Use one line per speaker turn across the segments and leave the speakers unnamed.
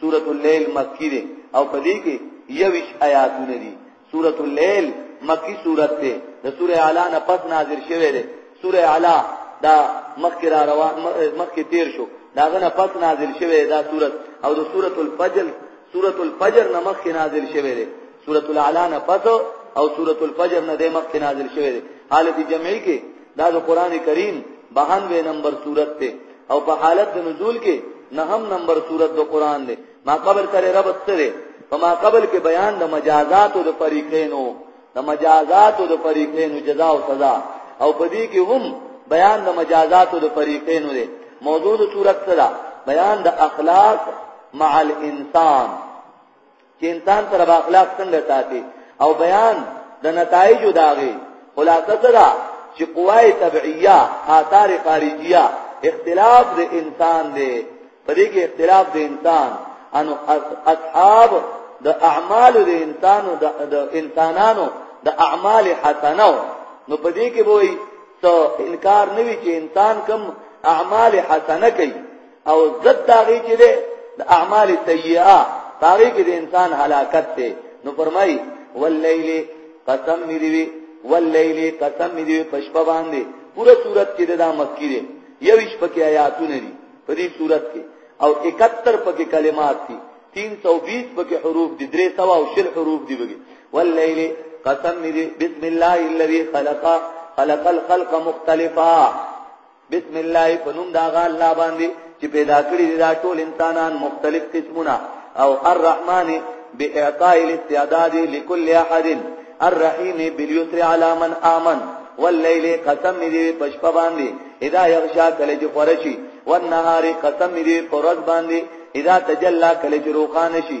سورۃ الليل مکی ده او په دې کې یوش آیاتونه دي سورۃ الليل مکی سورۃ ده د سورې اعلی نه پس نازل شوه ده سورې اعلی دا مخکې را روان مخکې تیر شو داغه نه پس نازل شوه دا سورۃ او د سورۃ الفجر سورۃ الفجر نه مخکې نازل شوه ده سورۃ الاعلى نه پس او سورۃ الفجر نه د مخکې نازل شوه ده حالت جمعي کې دا د قران کریم 92 نمبر سورۃ ته او په حالت د نزول کې نهم نمبر صورت د قران دی ما قبل سره رب سره په ما قبل کې بیان د مجازات او د فریقینو د مجازات او د فریقینو جزا او سزا او په دې کې هم بیان د مجازات او د فریقینو دی موضوع د صورت سره بیان د اخلاق مع الانسان چې انسان سره به اخلاق څنګه ساتي او بیان د نتایج داغي خلاصه ده چې قوای طبيعيه آثار خارجيه اختلاف د انسان دی په دې کې اختلاف د انسان ان اصحاب د اعمال د انسانو د انسانانو د اعمال حسنه نو په دې کې وایي ته انکار نه وی چې انسان کم اعمال حسنه کوي او ضد داغي چې ده د اعمال سیئه هغه کې د انسان هلاکت ده نو فرمای واللیل قسم می دی واللیل قسم می دی پشپ باندې پوره صورت کې دا مکی دی یو شپ کې آیاتونه دي په دې صورت کې او 71 پکې کلمات دي 320 پکې حروف دي 300 او شل حروف دي بګي واللیل قسم می دی بسم الله الذی خلق خلق الخلق مختلفا بسم الله په نوم دا غا الله باندې چې پیدا کړی دی دا ټول انسانان مختلف قسمونه او الرحمن باعطاء الاستعداد لكل احد الرحیم بالیسر علی من آمن واللیل قسم دی پشپ باندې اذا یغشا کله چې خورشي والنهار قسم دی پرز باندې اذا تجلا کله چې روخان شي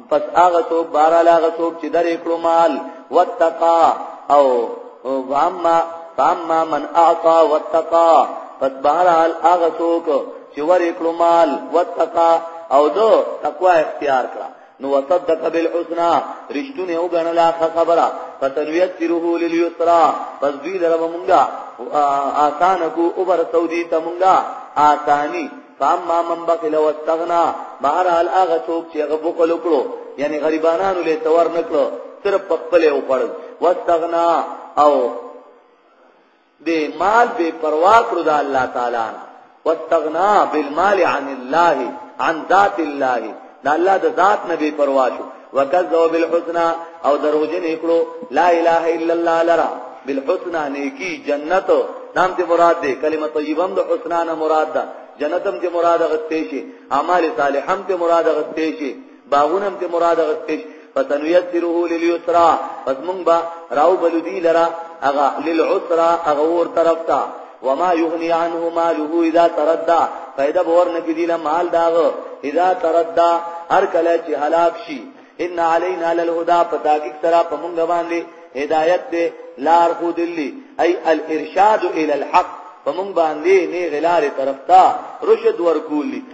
پس هغه څوک بار هغه څوک چې درې کړو مال وتقا او واما فاما من اعطى وتقا پس بار هغه څوک چې ورې کړو مال وتقا او دو تقوا اختیار کړه نو وصدق بالحسنى رشتونه او غنل اخر خبره فتنویت تیره للیسرا پس دوی لره مونږه آسان کو اوبر سعودی ته مونږه آسانی فاما من بخل واستغنا بهر حال هغه څوک چې هغه بخل وکړو یعنی غریبانانو له تور نکړو تر په خپل او پړ واستغنا او د مال به پروا کړو د الله تعالی واستغنا بالمال عن الله عن ذات الله دا الله د ذات نه بي پروا شو وکذو بالحسنا او دروژن نکړو لا اله الا الله لرا بالحسنا نیکی جنت نام ته مراد ده کلمه طیبه د حسنا نه مراد ده جنتم ته مراد غتې شي اعمال صالحم ته مراد غتې شي باغونم ته مراد غتې شي فسنيسره لليسرا پس مونږ به راو بلو دی لرا اغا للعسرا اغا ور طرف تا وما يغني عنه ماله اذا تردى فائدہ باور نکی دی مال داغ اذا تردى هر کله چې هلاک شي ان علينا للهدى فتاکک سرا پمونږ باندې هدایت دې لار خو دلی اي الارشاد الى الحق پمونږ باندې نه غلار طرف تا رشد ورکولی